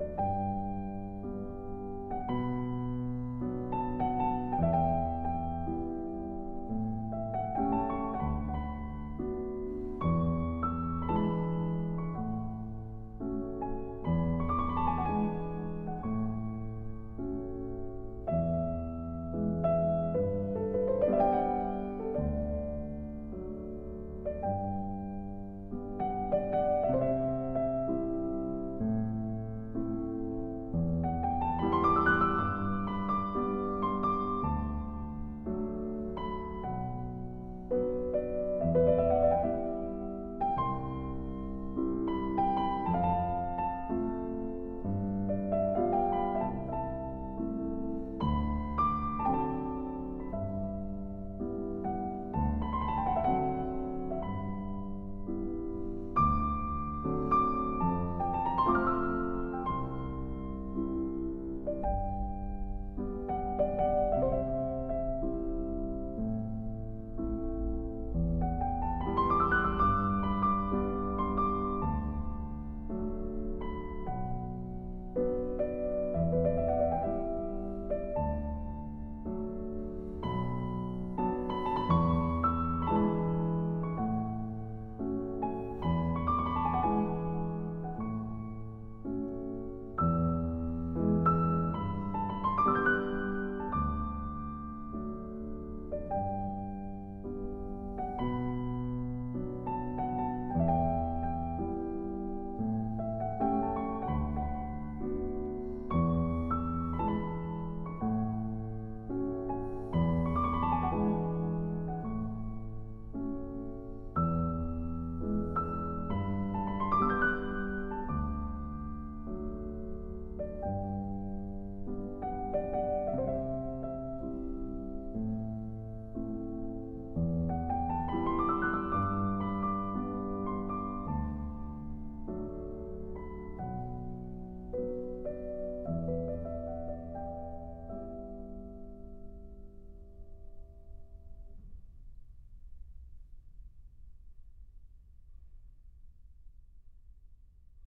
you